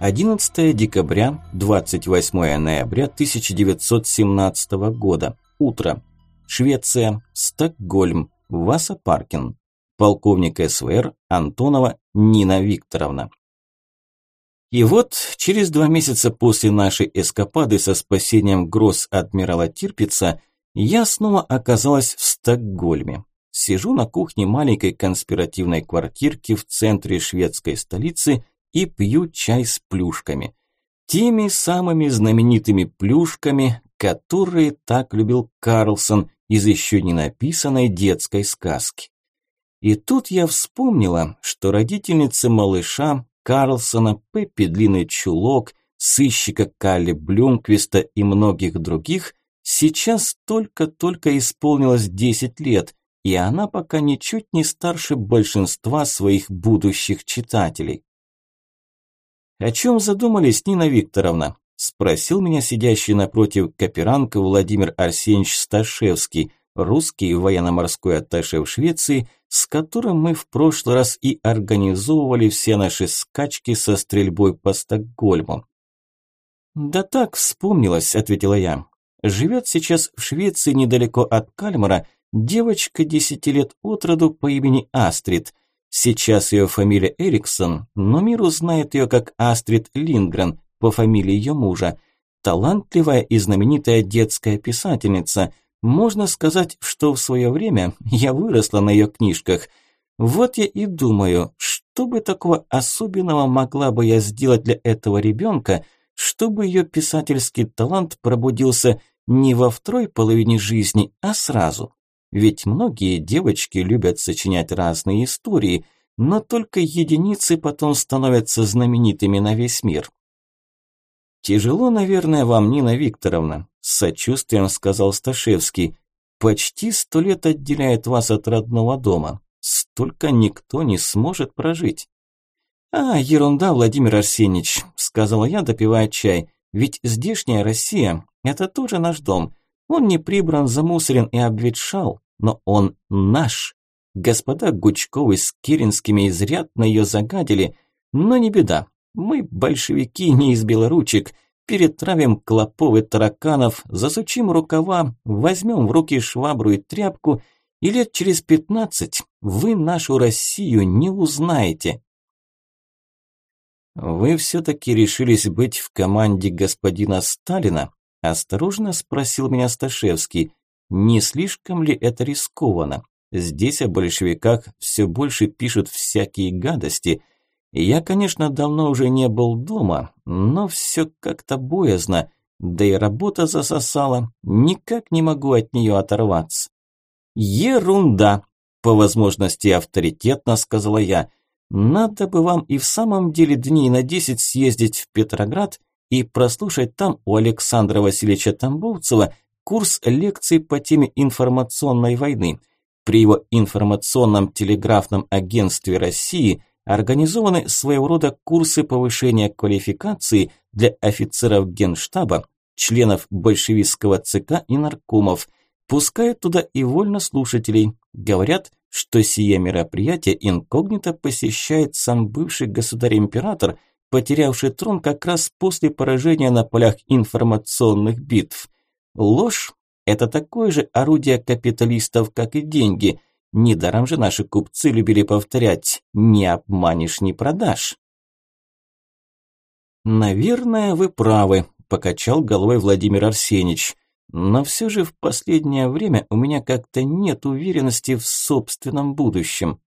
11 декабря, 28 ноября 1917 года. Утро. Швеция, Стокгольм, Васа Паркин. Полковник СВР Антонова Нина Викторовна. И вот, через два месяца после нашей эскапады со спасением гроз адмирала Тирпица, я снова оказалась в Стокгольме. Сижу на кухне маленькой конспиративной квартирки в центре шведской столицы и пью чай с плюшками. Теми самыми знаменитыми плюшками, которые так любил Карлсон из еще не написанной детской сказки. И тут я вспомнила, что родительницы малыша Карлсона, Пеппи Длинный Чулок, сыщика Калли Блюмквиста и многих других сейчас только-только исполнилось 10 лет, и она пока ничуть не старше большинства своих будущих читателей. «О чем задумались, Нина Викторовна?» – спросил меня сидящий напротив Каперанка Владимир Арсеньевич Сташевский, русский военно-морской атташе в Швеции, с которым мы в прошлый раз и организовывали все наши скачки со стрельбой по Стокгольму. «Да так, вспомнилось», – ответила я. «Живет сейчас в Швеции недалеко от Кальмара девочка десяти лет от роду по имени Астрид. Сейчас ее фамилия Эриксон, но мир узнает ее как Астрид Лингрен по фамилии ее мужа. Талантливая и знаменитая детская писательница. Можно сказать, что в свое время я выросла на ее книжках. Вот я и думаю, что бы такого особенного могла бы я сделать для этого ребенка, чтобы ее писательский талант пробудился не во второй половине жизни, а сразу. Ведь многие девочки любят сочинять разные истории, но только единицы потом становятся знаменитыми на весь мир. «Тяжело, наверное, вам, Нина Викторовна», – с сочувствием сказал Сташевский. «Почти сто лет отделяет вас от родного дома. Столько никто не сможет прожить». «А, ерунда, Владимир Арсеньевич», – сказала я, допивая чай. «Ведь здешняя Россия – это тоже наш дом. Он не прибран, замусорен и обветшал, но он наш. Господа Гучковы с Киринскими изрядно ее загадили, но не беда. Мы, большевики, не из белоручек, перетравим клопов и тараканов, засучим рукава, возьмем в руки швабру и тряпку, и лет через пятнадцать вы нашу Россию не узнаете. Вы все-таки решились быть в команде господина Сталина? Осторожно спросил меня Сташевский. Не слишком ли это рискованно? Здесь о большевиках все больше пишут всякие гадости. Я, конечно, давно уже не был дома, но все как-то боязно, да и работа засосала, никак не могу от нее оторваться. Ерунда, по возможности авторитетно сказала я. Надо бы вам и в самом деле дней на десять съездить в Петроград и прослушать там у Александра Васильевича Тамбовцева курс лекций по теме информационной войны. При его информационном телеграфном агентстве России организованы своего рода курсы повышения квалификации для офицеров генштаба, членов большевистского ЦК и наркомов. Пускают туда и вольнослушателей. Говорят, что сие мероприятие инкогнито посещает сам бывший государь-император – потерявший трон как раз после поражения на полях информационных битв. Ложь – это такое же орудие капиталистов, как и деньги. Недаром же наши купцы любили повторять «не обманешь, не продашь». «Наверное, вы правы», – покачал головой Владимир Арсеньевич. «Но все же в последнее время у меня как-то нет уверенности в собственном будущем».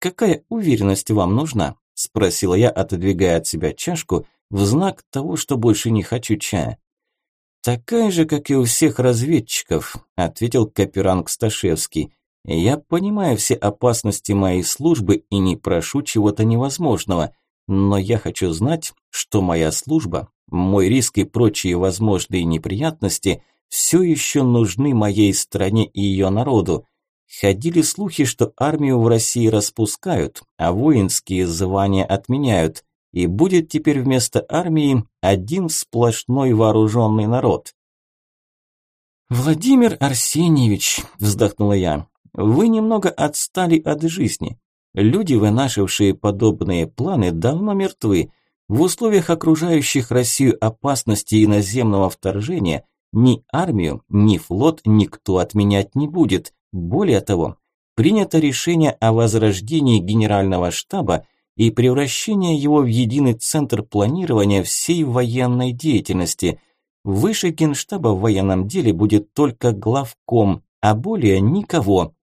«Какая уверенность вам нужна?» – спросила я, отодвигая от себя чашку в знак того, что больше не хочу чая. «Такая же, как и у всех разведчиков», – ответил Каперанг Сташевский. «Я понимаю все опасности моей службы и не прошу чего-то невозможного, но я хочу знать, что моя служба, мой риск и прочие возможные неприятности все еще нужны моей стране и ее народу, Ходили слухи, что армию в России распускают, а воинские звания отменяют, и будет теперь вместо армии один сплошной вооруженный народ. «Владимир Арсеньевич», – вздохнула я, – «вы немного отстали от жизни. Люди, вынашившие подобные планы, давно мертвы. В условиях окружающих Россию опасности иноземного вторжения ни армию, ни флот никто отменять не будет. Более того, принято решение о возрождении генерального штаба и превращении его в единый центр планирования всей военной деятельности. Выше генштаба в военном деле будет только главком, а более никого.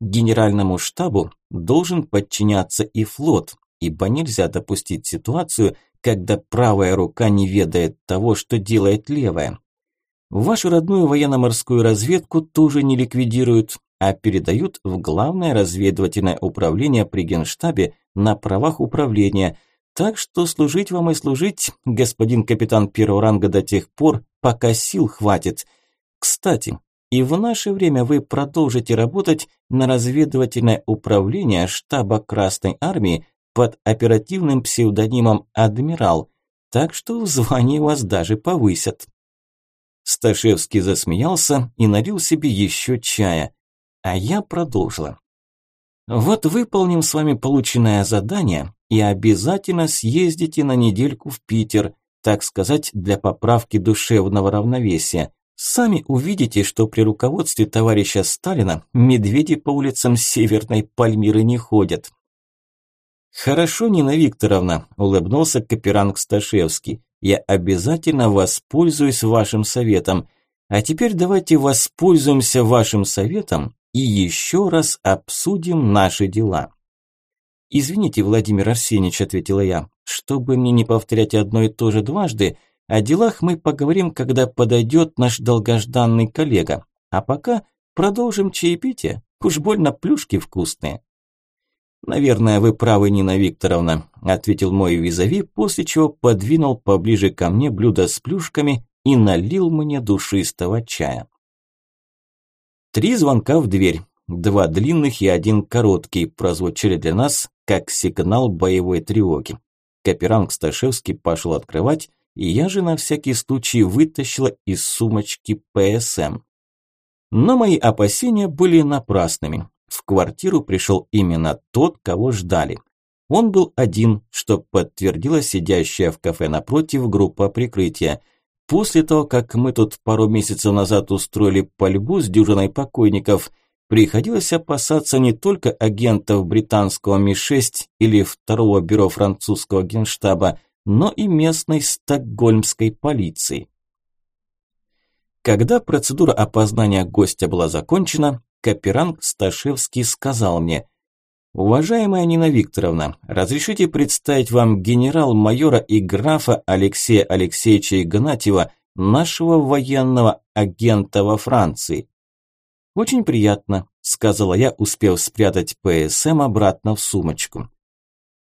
Генеральному штабу должен подчиняться и флот, ибо нельзя допустить ситуацию, когда правая рука не ведает того, что делает левая. Вашу родную военно-морскую разведку тоже не ликвидируют, а передают в Главное разведывательное управление при Генштабе на правах управления. Так что служить вам и служить, господин капитан первого ранга до тех пор, пока сил хватит. Кстати, и в наше время вы продолжите работать на разведывательное управление штаба Красной Армии под оперативным псевдонимом «Адмирал», так что в звании вас даже повысят. Сташевский засмеялся и налил себе еще чая, а я продолжила. Вот выполним с вами полученное задание и обязательно съездите на недельку в Питер, так сказать, для поправки душевного равновесия. Сами увидите, что при руководстве товарища Сталина медведи по улицам Северной Пальмиры не ходят. «Хорошо, Нина Викторовна», – улыбнулся Каперанг Сташевский. «Я обязательно воспользуюсь вашим советом. А теперь давайте воспользуемся вашим советом и еще раз обсудим наши дела». «Извините, Владимир Арсеньевич», – ответила я, – «чтобы мне не повторять одно и то же дважды, – о делах мы поговорим, когда подойдет наш долгожданный коллега. А пока продолжим чаепитие. Уж больно плюшки вкусные. «Наверное, вы правы, Нина Викторовна», – ответил мой визави, после чего подвинул поближе ко мне блюдо с плюшками и налил мне душистого чая. Три звонка в дверь, два длинных и один короткий, прозвучали для нас как сигнал боевой тревоги. Каперанг Сташевский пошел открывать, и я же на всякий случай вытащила из сумочки ПСМ. Но мои опасения были напрасными. В квартиру пришел именно тот, кого ждали. Он был один, что подтвердила сидящая в кафе напротив группа прикрытия. После того, как мы тут пару месяцев назад устроили пальбу с дюжиной покойников, приходилось опасаться не только агентов британского Ми-6 или второго бюро французского генштаба, но и местной стокгольмской полиции. Когда процедура опознания гостя была закончена, Каперанг Сташевский сказал мне, «Уважаемая Нина Викторовна, разрешите представить вам генерал-майора и графа Алексея Алексеевича Игнатьева, нашего военного агента во Франции». «Очень приятно», – сказала я, успев спрятать ПСМ обратно в сумочку.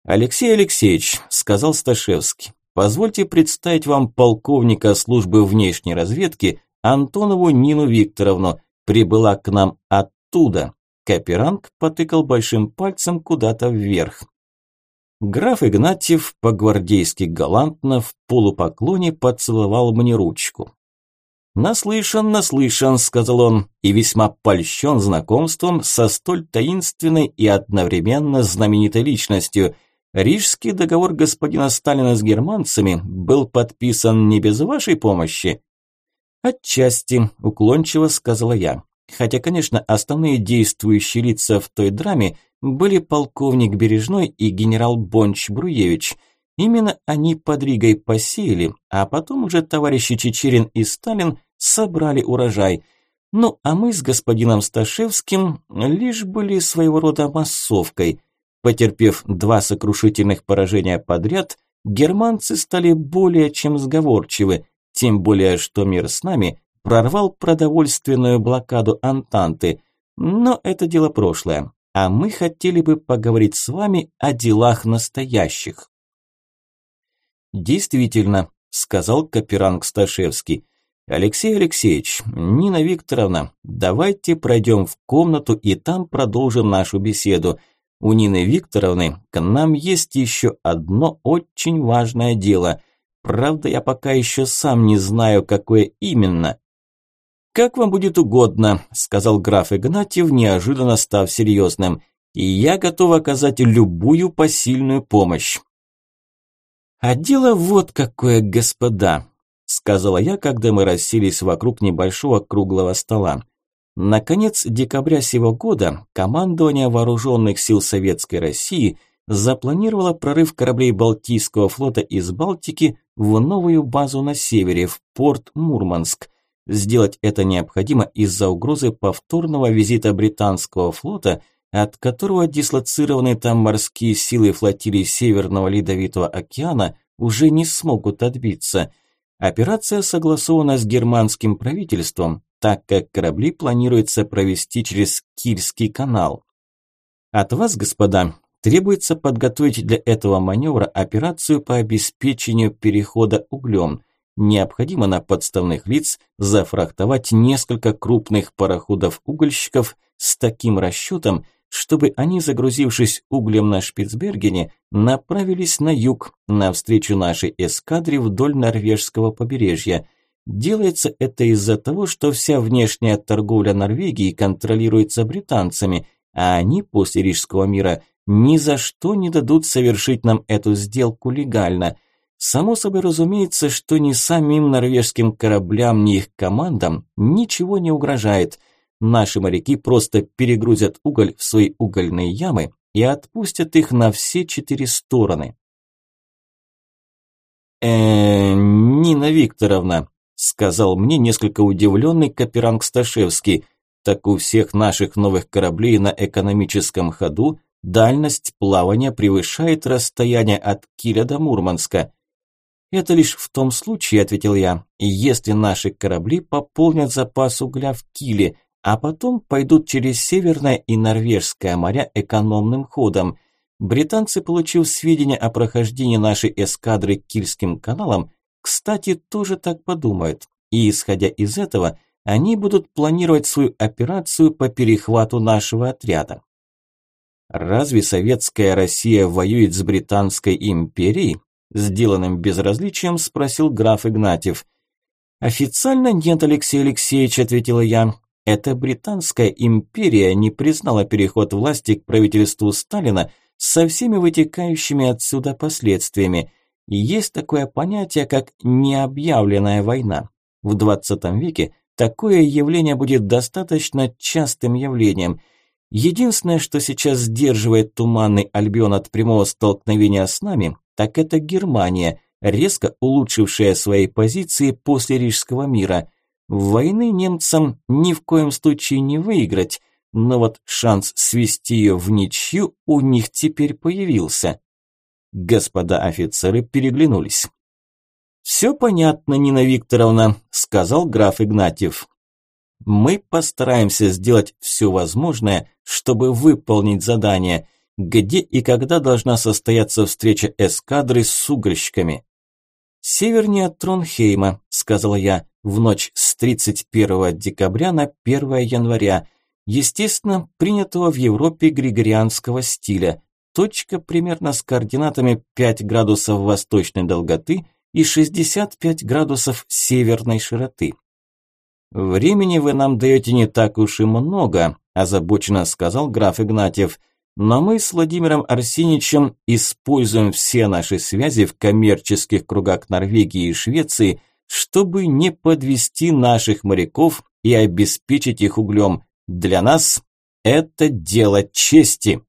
«Алексей Алексеевич», – сказал Сташевский, – «позвольте представить вам полковника службы внешней разведки Антонову Нину Викторовну, прибыла к нам оттуда». Каперанг потыкал большим пальцем куда-то вверх. Граф Игнатьев по-гвардейски галантно в полупоклоне поцеловал мне ручку. «Наслышан, наслышан», – сказал он, – «и весьма польщен знакомством со столь таинственной и одновременно знаменитой личностью – Рижский договор господина Сталина с германцами был подписан не без вашей помощи? Отчасти, уклончиво сказала я. Хотя, конечно, основные действующие лица в той драме были полковник Бережной и генерал Бонч-Бруевич. Именно они под Ригой посеяли, а потом уже товарищи Чечерин и Сталин собрали урожай. Ну, а мы с господином Сташевским лишь были своего рода массовкой – Потерпев два сокрушительных поражения подряд, германцы стали более чем сговорчивы, тем более что мир с нами прорвал продовольственную блокаду Антанты. Но это дело прошлое, а мы хотели бы поговорить с вами о делах настоящих. Действительно, сказал Каперанг Сташевский. Алексей Алексеевич, Нина Викторовна, давайте пройдем в комнату и там продолжим нашу беседу. У Нины Викторовны к нам есть еще одно очень важное дело. Правда, я пока еще сам не знаю, какое именно. «Как вам будет угодно», – сказал граф Игнатьев, неожиданно став серьезным. «И я готов оказать любую посильную помощь». А дело вот какое, господа, сказала я, когда мы расселись вокруг небольшого круглого стола. Наконец декабря сего года командование вооруженных сил Советской России запланировало прорыв кораблей Балтийского флота из Балтики в новую базу на севере, в порт Мурманск. Сделать это необходимо из-за угрозы повторного визита британского флота, от которого дислоцированные там морские силы флотилии Северного Ледовитого океана уже не смогут отбиться – Операция согласована с германским правительством, так как корабли планируется провести через Кильский канал. От вас, господа, требуется подготовить для этого маневра операцию по обеспечению перехода углем. Необходимо на подставных лиц зафрахтовать несколько крупных пароходов-угольщиков с таким расчетом, чтобы они, загрузившись углем на Шпицбергене, направились на юг, навстречу нашей эскадре вдоль норвежского побережья. Делается это из-за того, что вся внешняя торговля Норвегии контролируется британцами, а они после Рижского мира ни за что не дадут совершить нам эту сделку легально. Само собой разумеется, что ни самим норвежским кораблям, ни их командам ничего не угрожает – Наши моряки просто перегрузят уголь в свои угольные ямы и отпустят их на все четыре стороны. э Нина Викторовна», – сказал мне несколько удивленный Каперанг Сташевский, «так у всех наших новых кораблей на экономическом ходу дальность плавания превышает расстояние от Киля до Мурманска». «Это лишь в том случае», – ответил я, – «если наши корабли пополнят запас угля в Киле, а потом пойдут через Северное и Норвежское моря экономным ходом. Британцы, получив сведения о прохождении нашей эскадры Кильским каналом, кстати, тоже так подумают. И исходя из этого, они будут планировать свою операцию по перехвату нашего отряда. Разве советская Россия воюет с Британской империей? Сделанным безразличием спросил граф Игнатьев. Официально нет, Алексей Алексеевич, ответила я. Эта Британская империя не признала переход власти к правительству Сталина со всеми вытекающими отсюда последствиями. есть такое понятие, как необъявленная война. В 20 веке такое явление будет достаточно частым явлением. Единственное, что сейчас сдерживает туманный Альбион от прямого столкновения с нами, так это Германия, резко улучшившая свои позиции после Рижского мира – Войны немцам ни в коем случае не выиграть, но вот шанс свести ее в ничью у них теперь появился. Господа офицеры переглянулись. «Все понятно, Нина Викторовна», – сказал граф Игнатьев. «Мы постараемся сделать все возможное, чтобы выполнить задание. Где и когда должна состояться встреча эскадры с угольщиками?» «Севернее Тронхейма», – сказала я в ночь с 31 декабря на 1 января, естественно, принятого в Европе григорианского стиля, точка примерно с координатами 5 градусов восточной долготы и 65 градусов северной широты. «Времени вы нам даете не так уж и много», – озабоченно сказал граф Игнатьев. «Но мы с Владимиром Арсеньевичем используем все наши связи в коммерческих кругах Норвегии и Швеции – чтобы не подвести наших моряков и обеспечить их углем. Для нас это дело чести.